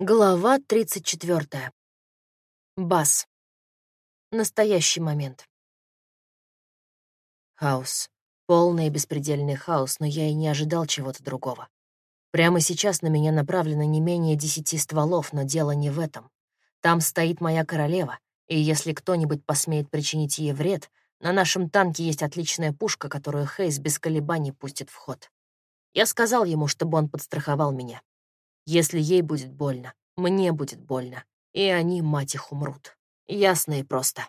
Глава 34. Бас. Настоящий момент. Хаос. Полный и беспредельный хаос, но я и не ожидал чего-то другого. Прямо сейчас на меня направлено не менее десяти стволов, но дело не в этом. Там стоит моя королева, и если кто-нибудь посмеет причинить ей вред, на нашем танке есть отличная пушка, которую Хейс без колебаний пустит в ход. Я сказал ему, чтобы он подстраховал меня. Если ей будет больно, мне будет больно, и они, мать их, умрут. Ясно и просто.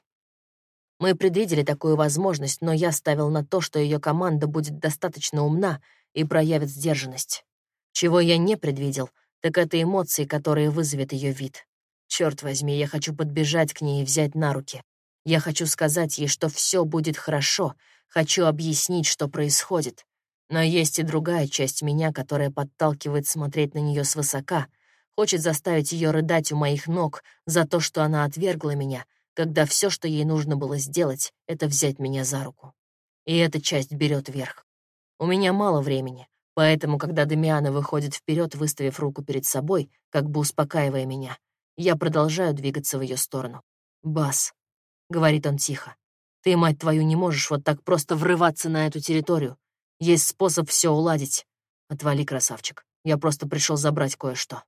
Мы предвидели такую возможность, но я ставил на то, что ее команда будет достаточно умна и проявит сдержанность. Чего я не предвидел, так это эмоции, которые вызовет ее вид. Черт возьми, я хочу подбежать к ней и взять на руки. Я хочу сказать ей, что все будет хорошо, хочу объяснить, что происходит. Но есть и другая часть меня, которая подталкивает смотреть на нее свысока, хочет заставить ее рыдать у моих ног за то, что она отвергла меня, когда все, что ей нужно было сделать, это взять меня за руку. И эта часть берет верх. У меня мало времени, поэтому, когда Дамиана выходит вперед, выставив руку перед собой, как бы успокаивая меня, я продолжаю двигаться в ее сторону. «Бас», — говорит он тихо, — «ты, мать твою, не можешь вот так просто врываться на эту территорию. Есть способ все уладить. Отвали, красавчик. Я просто пришел забрать кое-что.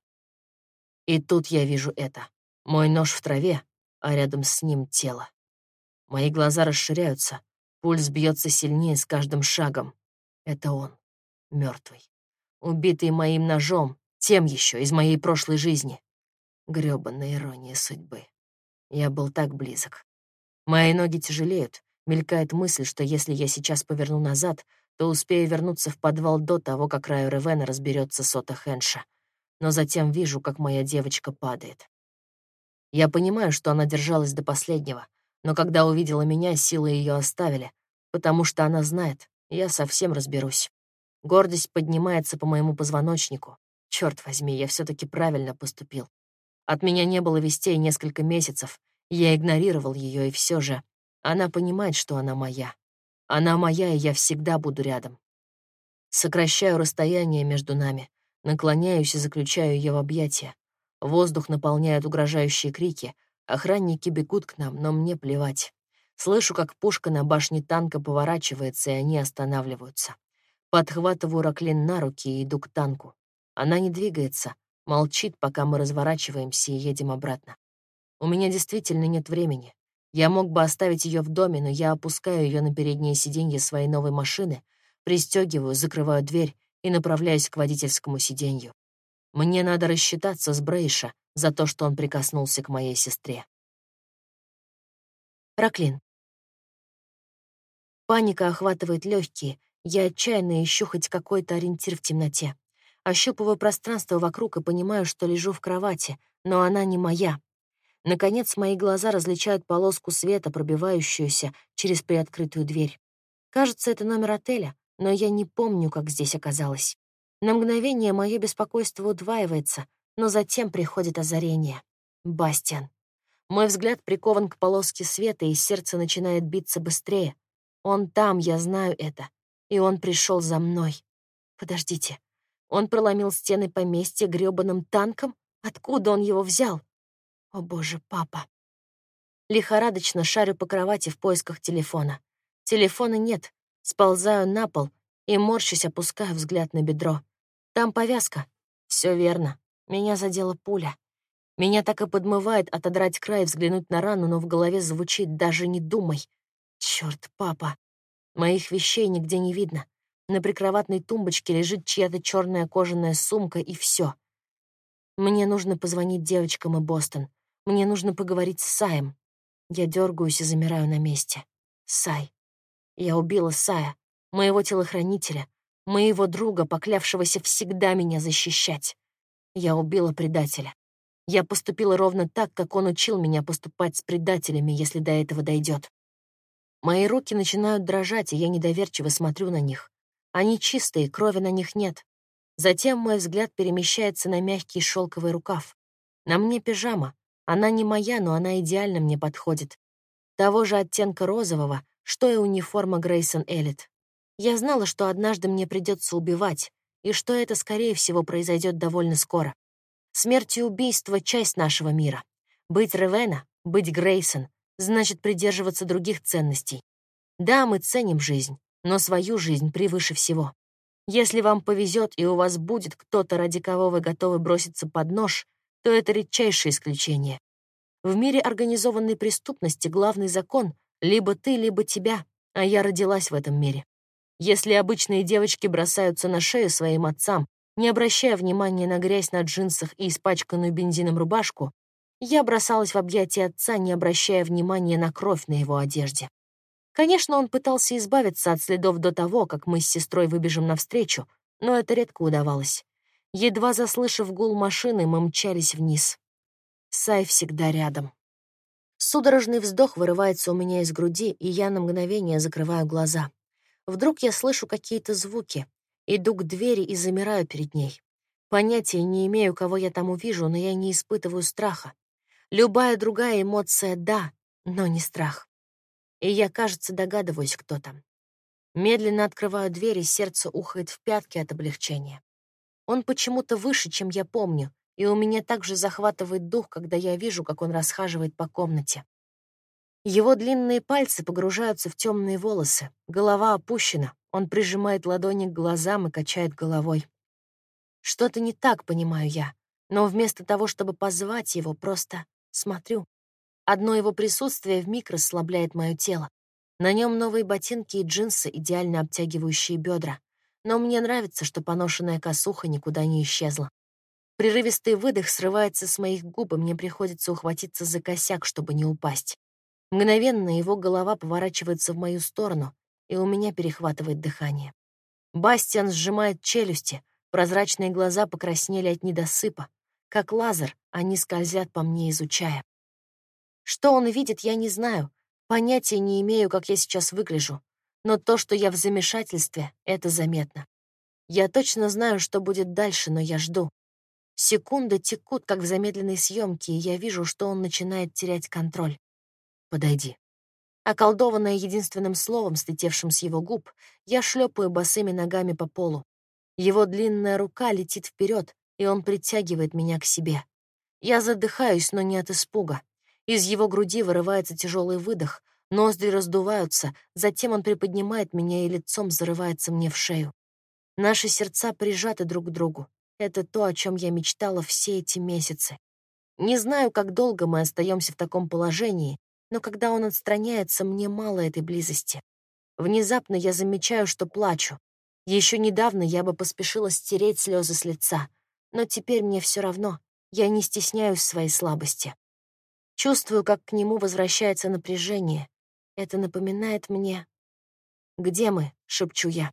И тут я вижу это. Мой нож в траве, а рядом с ним тело. Мои глаза расширяются, пульс бьется сильнее с каждым шагом. Это он, мертвый, убитый моим ножом, тем еще из моей прошлой жизни. Грёбаная ирония судьбы. Я был так близок. Мои ноги тяжелеют, мелькает мысль, что если я сейчас поверну назад, то успею вернуться в подвал до того, как Раю Ревена разберется Ота Хенша. Но затем вижу, как моя девочка падает. Я понимаю, что она держалась до последнего, но когда увидела меня, силы ее оставили, потому что она знает, я совсем разберусь. Гордость поднимается по моему позвоночнику. Черт возьми, я все таки правильно поступил. От меня не было вестей несколько месяцев. Я игнорировал ее, и все же она понимает, что она моя. Она моя, и я всегда буду рядом. Сокращаю расстояние между нами, наклоняюсь и заключаю ее в объятия. Воздух наполняет угрожающие крики. Охранники бегут к нам, но мне плевать. Слышу, как пушка на башне танка поворачивается, и они останавливаются. Подхватываю Раклин на руки и иду к танку. Она не двигается, молчит, пока мы разворачиваемся и едем обратно. У меня действительно нет времени. Я мог бы оставить ее в доме, но я опускаю ее на переднее сиденье своей новой машины, пристегиваю, закрываю дверь и направляюсь к водительскому сиденью. Мне надо рассчитаться с Брейша за то, что он прикоснулся к моей сестре. Раклин. Паника охватывает легкие. Я отчаянно ищу хоть какой-то ориентир в темноте. Ощупываю пространство вокруг и понимаю, что лежу в кровати, но она не моя. Наконец, мои глаза различают полоску света, пробивающуюся через приоткрытую дверь. Кажется, это номер отеля, но я не помню, как здесь оказалось. На мгновение мое беспокойство удваивается, но затем приходит озарение. Бастиан. Мой взгляд прикован к полоске света, и сердце начинает биться быстрее. Он там, я знаю это. И он пришел за мной. Подождите. Он проломил стены поместья грёбаным танком? Откуда он его взял? О боже, папа. Лихорадочно шарю по кровати в поисках телефона. Телефона нет. Сползаю на пол и, морщась, опускаю взгляд на бедро. Там повязка. Все верно. Меня задела пуля. Меня так и подмывает отодрать край и взглянуть на рану, но в голове звучит «даже не думай». Черт, папа. Моих вещей нигде не видно. На прикроватной тумбочке лежит чья-то черная кожаная сумка, и все. Мне нужно позвонить девочкам и Бостон. Мне нужно поговорить с Саем. Я дергаюсь и замираю на месте. Сай. Я убила Сая, моего телохранителя, моего друга, поклявшегося всегда меня защищать. Я убила предателя. Я поступила ровно так, как он учил меня поступать с предателями, если до этого дойдет. Мои руки начинают дрожать, и я недоверчиво смотрю на них. Они чистые, крови на них нет. Затем мой взгляд перемещается на мягкий шелковый рукав. На мне пижама, она не моя, но она идеально мне подходит. Того же оттенка розового, что и униформа Грейсон Эллит. Я знала, что однажды мне придется убивать, и что это, скорее всего, произойдет довольно скоро. Смерть и убийство — часть нашего мира. Быть Ревена, быть Грейсон — значит придерживаться других ценностей. Да, мы ценим жизнь, но свою жизнь превыше всего. Если вам повезет и у вас будет кто-то, ради кого вы готовы броситься под нож, то это редчайшее исключение. В мире организованной преступности главный закон — либо ты, либо тебя, а я родилась в этом мире. Если обычные девочки бросаются на шею своим отцам, не обращая внимания на грязь на джинсах и испачканную бензином рубашку, я бросалась в объятия отца, не обращая внимания на кровь на его одежде. Конечно, он пытался избавиться от следов до того, как мы с сестрой выбежим навстречу, но это редко удавалось. Едва заслышав гул машины, мы мчались вниз. Сай всегда рядом. Судорожный вздох вырывается у меня из груди, и я на мгновение закрываю глаза. Вдруг я слышу какие-то звуки, иду к двери и замираю перед ней. Понятия не имею, кого я там увижу, но я не испытываю страха. Любая другая эмоция — да, но не страх и я, кажется, догадываюсь, кто там. Медленно открываю дверь, и сердце ухает в пятки от облегчения. Он почему-то выше, чем я помню, и у меня также захватывает дух, когда я вижу, как он расхаживает по комнате. Его длинные пальцы погружаются в темные волосы, голова опущена, он прижимает ладони к глазам и качает головой. Что-то не так, понимаю я, но вместо того, чтобы позвать его, просто смотрю. Одно его присутствие вмиг расслабляет мое тело. На нем новые ботинки и джинсы, идеально обтягивающие бедра. Но мне нравится, что поношенная косуха никуда не исчезла. Прерывистый выдох срывается с моих губ, и мне приходится ухватиться за косяк, чтобы не упасть. Мгновенно его голова поворачивается в мою сторону, и у меня перехватывает дыхание. Бастиан сжимает челюсти, прозрачные глаза покраснели от недосыпа. Как лазер, они скользят по мне, изучая. Что он видит, я не знаю. Понятия не имею, как я сейчас выгляжу. Но то, что я в замешательстве, это заметно. Я точно знаю, что будет дальше, но я жду. Секунды текут, как в замедленной съемке, и я вижу, что он начинает терять контроль. Подойди. Околдованная единственным словом, слетевшим с его губ, я шлепаю босыми ногами по полу. Его длинная рука летит вперед, и он притягивает меня к себе. Я задыхаюсь, но не от испуга. Из его груди вырывается тяжелый выдох, ноздри раздуваются, затем он приподнимает меня и лицом зарывается мне в шею. Наши сердца прижаты друг к другу. Это то, о чем я мечтала все эти месяцы. Не знаю, как долго мы остаемся в таком положении, но когда он отстраняется, мне мало этой близости. Внезапно я замечаю, что плачу. Еще недавно я бы поспешила стереть слезы с лица, но теперь мне все равно. Я не стесняюсь своей слабости. Чувствую, как к нему возвращается напряжение. Это напоминает мне... «Где мы?» — шепчу я.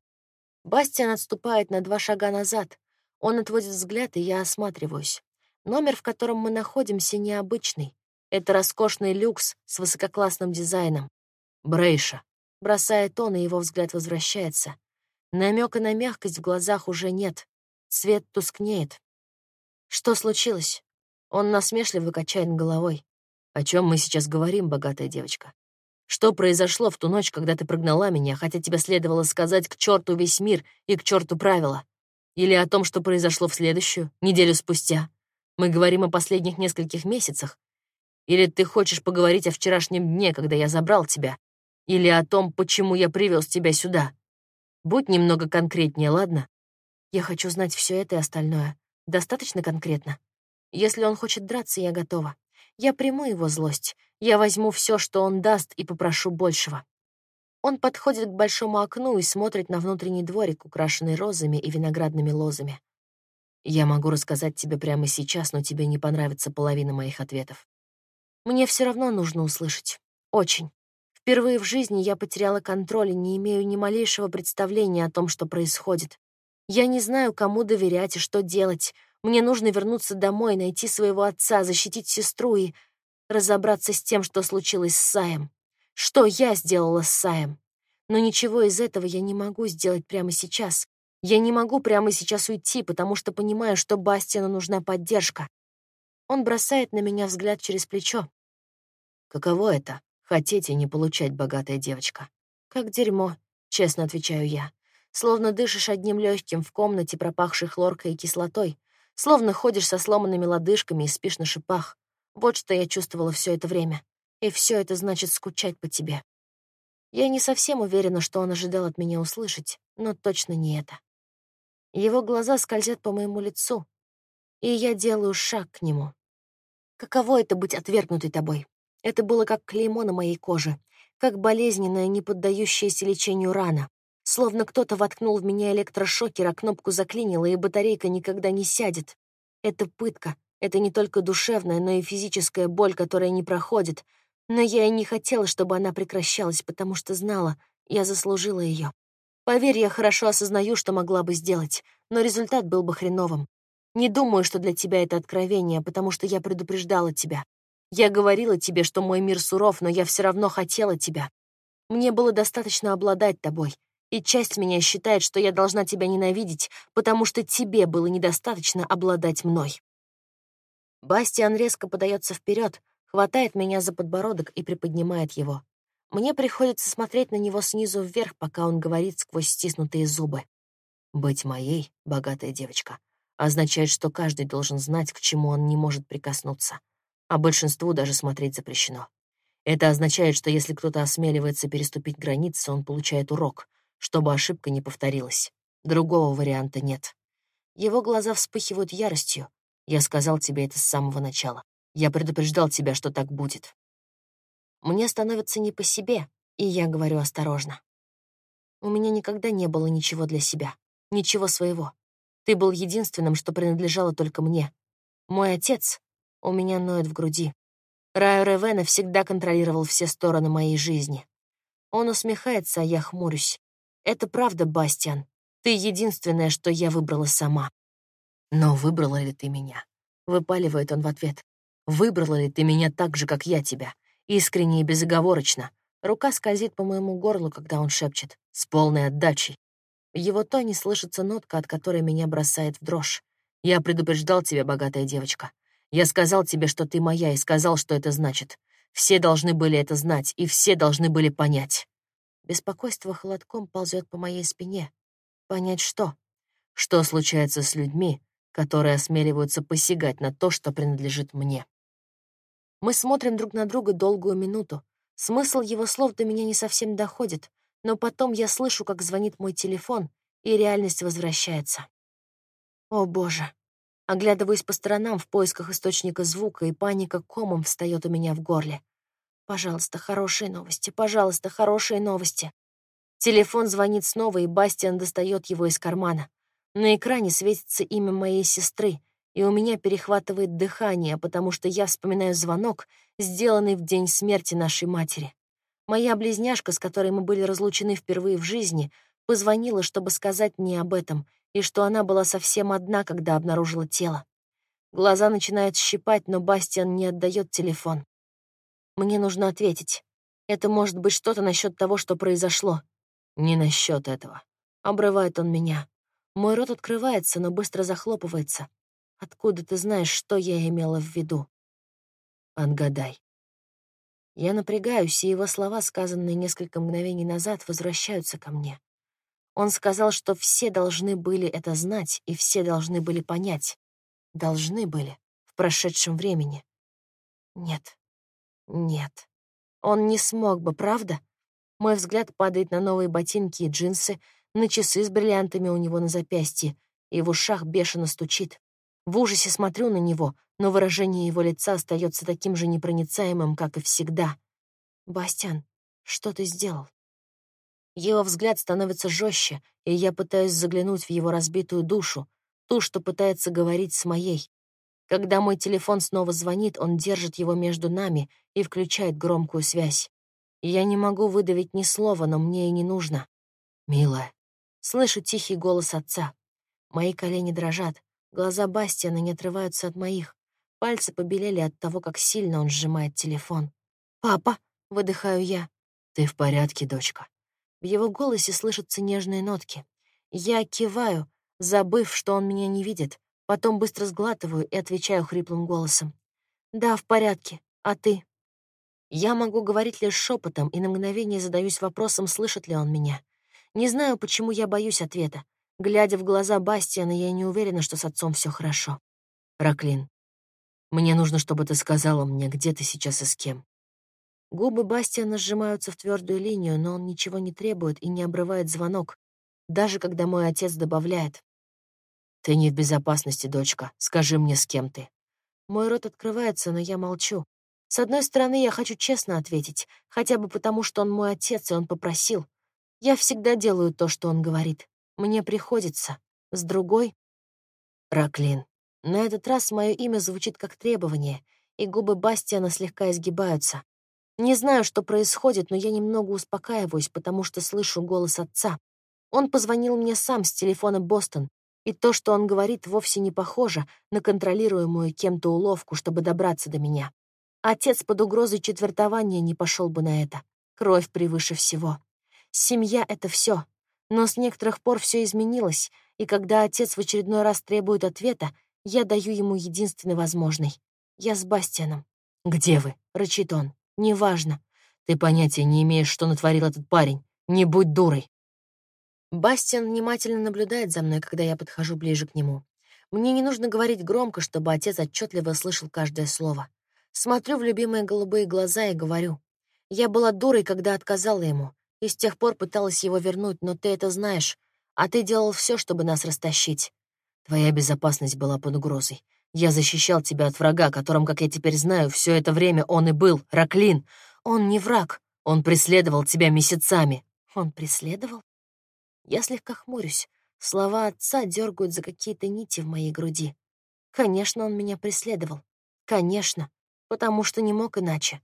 Бастиан отступает на два шага назад. Он отводит взгляд, и я осматриваюсь. Номер, в котором мы находимся, необычный. Это роскошный люкс с высококлассным дизайном. Брейша. Бросает он, и его взгляд возвращается. Намека на мягкость в глазах уже нет. Свет тускнеет. Что случилось? Он насмешливо качает головой. О чем мы сейчас говорим, богатая девочка? Что произошло в ту ночь, когда ты прогнала меня, хотя тебе следовало сказать к черту весь мир и к черту правила? Или о том, что произошло в следующую, неделю спустя? Мы говорим о последних нескольких месяцах? Или ты хочешь поговорить о вчерашнем дне, когда я забрал тебя? Или о том, почему я привез тебя сюда? Будь немного конкретнее, ладно? Я хочу знать все это и остальное. Достаточно конкретно. Если он хочет драться, я готова. Я приму его злость. Я возьму все, что он даст, и попрошу большего. Он подходит к большому окну и смотрит на внутренний дворик, украшенный розами и виноградными лозами. Я могу рассказать тебе прямо сейчас, но тебе не понравится половина моих ответов. Мне все равно нужно услышать. Очень. Впервые в жизни я потеряла контроль и не имею ни малейшего представления о том, что происходит. Я не знаю, кому доверять и что делать. Мне нужно вернуться домой, найти своего отца, защитить сестру и разобраться с тем, что случилось с Саем. Что я сделала с Саем? Но ничего из этого я не могу сделать прямо сейчас. Я не могу прямо сейчас уйти, потому что понимаю, что Бастину нужна поддержка. Он бросает на меня взгляд через плечо. Каково это — хотеть и не получать, богатая девочка? Как дерьмо, честно отвечаю я. Словно дышишь одним легким в комнате, пропахшей хлоркой и кислотой, Словно ходишь со сломанными лодыжками и спишь на шипах. Вот что я чувствовала все это время. И все это значит скучать по тебе. Я не совсем уверена, что он ожидал от меня услышать, но точно не это. Его глаза скользят по моему лицу, и я делаю шаг к нему. Каково это быть отвергнутой тобой? Это было как клеймо на моей коже, как болезненная, не поддающаяся лечению рана. Словно кто-то воткнул в меня электрошокер, а кнопку заклинило, и батарейка никогда не сядет. Это пытка. Это не только душевная, но и физическая боль, которая не проходит. Но я и не хотела, чтобы она прекращалась, потому что знала, я заслужила ее. Поверь, я хорошо осознаю, что могла бы сделать, но результат был бы хреновым. Не думаю, что для тебя это откровение, потому что я предупреждала тебя. Я говорила тебе, что мой мир суров, но я все равно хотела тебя. Мне было достаточно обладать тобой, и часть меня считает, что я должна тебя ненавидеть, потому что тебе было недостаточно обладать мной. Бастиан резко подается вперед, хватает меня за подбородок и приподнимает его. Мне приходится смотреть на него снизу вверх, пока он говорит сквозь стиснутые зубы. «Быть моей, богатая девочка, означает, что каждый должен знать, к чему он не может прикоснуться, а большинству даже смотреть запрещено. Это означает, что если кто-то осмеливается переступить границы, он получает урок, чтобы ошибка не повторилась. Другого варианта нет. Его глаза вспыхивают яростью. Я сказал тебе это с самого начала. Я предупреждал тебя, что так будет. Мне становится не по себе, и я говорю осторожно. У меня никогда не было ничего для себя, ничего своего. Ты был единственным, что принадлежало только мне. Мой отец у меня ноет в груди. Райо Ревена всегда контролировал все стороны моей жизни. Он усмехается, а я хмурюсь. Это правда, Бастиан. Ты единственное, что я выбрала сама. Но выбрала ли ты меня? Выпаливает он в ответ. Выбрала ли ты меня так же, как я тебя? Искренне и безоговорочно. Рука скользит по моему горлу, когда он шепчет. С полной отдачей. В его тоне слышится нотка, от которой меня бросает в дрожь. «Я предупреждал тебя, богатая девочка. Я сказал тебе, что ты моя, и сказал, что это значит. Все должны были это знать, и все должны были понять». Беспокойство холодком ползет по моей спине. Понять что? Что случается с людьми, которые осмеливаются посягать на то, что принадлежит мне? Мы смотрим друг на друга долгую минуту. Смысл его слов до меня не совсем доходит, но потом я слышу, как звонит мой телефон, и реальность возвращается. О, боже. Оглядываюсь по сторонам в поисках источника звука, и паника комом встает у меня в горле. Пожалуйста, хорошие новости, пожалуйста, хорошие новости. Телефон звонит снова, и Бастиан достает его из кармана. На экране светится имя моей сестры, и у меня перехватывает дыхание, потому что я вспоминаю звонок, сделанный в день смерти нашей матери. Моя близняшка, с которой мы были разлучены впервые в жизни, позвонила, чтобы сказать мне об этом, и что она была совсем одна, когда обнаружила тело. Глаза начинают щипать, но Бастиан не отдает телефон. Мне нужно ответить. Это может быть что-то насчет того, что произошло. Не насчет этого. Обрывает он меня. Мой рот открывается, но быстро захлопывается. Откуда ты знаешь, что я имела в виду? Отгадай. Я напрягаюсь, и его слова, сказанные несколько мгновений назад, возвращаются ко мне. Он сказал, что все должны были это знать, и все должны были понять. Должны были в прошедшем времени. Нет. Нет. Он не смог бы, правда? Мой взгляд падает на новые ботинки и джинсы, на часы с бриллиантами у него на запястье, и в ушах бешено стучит. В ужасе смотрю на него, но выражение его лица остается таким же непроницаемым, как и всегда. «Бастян, что ты сделал?» Его взгляд становится жестче, и я пытаюсь заглянуть в его разбитую душу, ту, что пытается говорить с моей. Когда мой телефон снова звонит, он держит его между нами и включает громкую связь. Я не могу выдавить ни слова, но мне и не нужно. «Милая». Слышу тихий голос отца. Мои колени дрожат. Глаза Бастиана не отрываются от моих. Пальцы побелели от того, как сильно он сжимает телефон. «Папа!» — выдыхаю я. «Ты в порядке, дочка?» В его голосе слышатся нежные нотки. Я киваю, забыв, что он меня не видит, потом быстро сглатываю и отвечаю хриплым голосом. «Да, в порядке. А ты?» Я могу говорить лишь шепотом и на мгновение задаюсь вопросом, слышит ли он меня. Не знаю, почему я боюсь ответа. Глядя в глаза Бастиана, я не уверена, что с отцом все хорошо. Раклин, мне нужно, чтобы ты сказала мне, где ты сейчас и с кем. Губы Бастиана сжимаются в твердую линию, но он ничего не требует и не обрывает звонок, даже когда мой отец добавляет. «Ты не в безопасности, дочка. Скажи мне, с кем ты». Мой рот открывается, но я молчу. С одной стороны, я хочу честно ответить, хотя бы потому, что он мой отец, и он попросил. Я всегда делаю то, что он говорит. Мне приходится. С другой — Раклин. На этот раз мое имя звучит как требование, и губы Бастиана слегка изгибаются. Не знаю, что происходит, но я немного успокаиваюсь, потому что слышу голос отца. Он позвонил мне сам с телефона Бостон, и то, что он говорит, вовсе не похоже на контролируемую кем-то уловку, чтобы добраться до меня. Отец под угрозой четвертования не пошел бы на это. Кровь превыше всего. Семья — это все. Но с некоторых пор все изменилось, и когда отец в очередной раз требует ответа, я даю ему единственный возможный. Я с Бастианом. «Где вы?» — рычит он. «Неважно. Ты понятия не имеешь, что натворил этот парень. Не будь дурой». Бастиан внимательно наблюдает за мной, когда я подхожу ближе к нему. Мне не нужно говорить громко, чтобы отец отчетливо слышал каждое слово. Смотрю в любимые голубые глаза и говорю. Я была дурой, когда отказала ему, и с тех пор пыталась его вернуть, но ты это знаешь, а ты делал все, чтобы нас растащить. Твоя безопасность была под угрозой. Я защищал тебя от врага, которым, как я теперь знаю, все это время он и был, Раклин. Он не враг. Он преследовал тебя месяцами. Он преследовал? Я слегка хмурюсь. Слова отца дергают за какие-то нити в моей груди. Конечно, он меня преследовал. Конечно, потому что не мог иначе.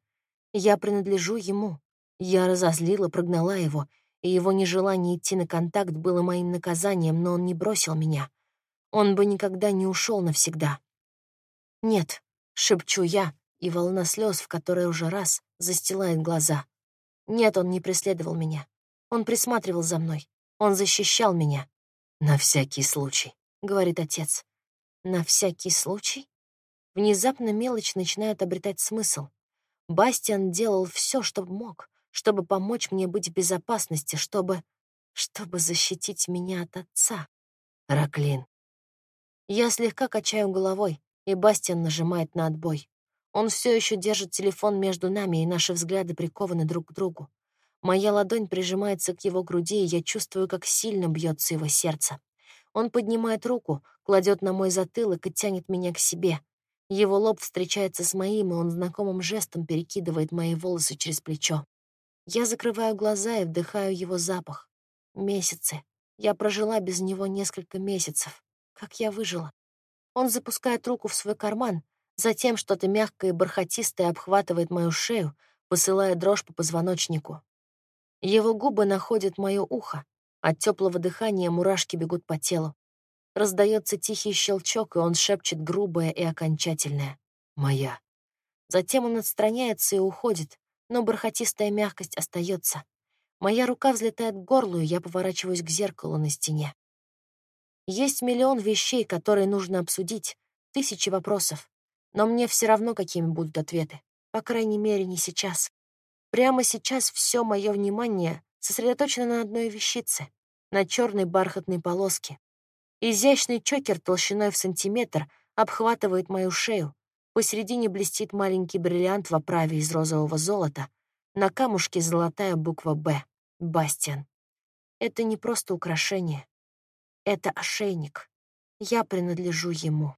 Я принадлежу ему. Я разозлила, прогнала его, и его нежелание идти на контакт было моим наказанием, но он не бросил меня. Он бы никогда не ушел навсегда. «Нет», — шепчу я, и волна слез, в которой уже раз застилает глаза. Нет, он не преследовал меня. Он присматривал за мной. Он защищал меня. «На всякий случай», — говорит отец. «На всякий случай?» Внезапно мелочь начинает обретать смысл. Бастиан делал все, что мог, чтобы помочь мне быть в безопасности, чтобы... чтобы защитить меня от отца. Раклин, я слегка качаю головой, и Бастиан нажимает на отбой. Он все еще держит телефон между нами, и наши взгляды прикованы друг к другу. Моя ладонь прижимается к его груди, и я чувствую, как сильно бьется его сердце. Он поднимает руку, кладет на мой затылок и тянет меня к себе. Его лоб встречается с моим, и он знакомым жестом перекидывает мои волосы через плечо. Я закрываю глаза и вдыхаю его запах. Месяцы. Я прожила без него несколько месяцев. Как я выжила? Он запускает руку в свой карман, затем что-то мягкое и бархатистое обхватывает мою шею, посылая дрожь по позвоночнику. Его губы находят мое ухо. От теплого дыхания мурашки бегут по телу. Раздается тихий щелчок, и он шепчет грубое и окончательное. «Моя». Затем он отстраняется и уходит, но бархатистая мягкость остается. Моя рука взлетает к горлу, и я поворачиваюсь к зеркалу на стене. Есть миллион вещей, которые нужно обсудить, тысячи вопросов. Но мне все равно, какими будут ответы. По крайней мере, не сейчас. Прямо сейчас все мое внимание сосредоточено на одной вещице — на черной бархатной полоске. Изящный чокер толщиной в сантиметр обхватывает мою шею. Посередине блестит маленький бриллиант в оправе из розового золота. На камушке золотая буква «Б» — Бастиан. Это не просто украшение. Это ошейник. Я принадлежу ему.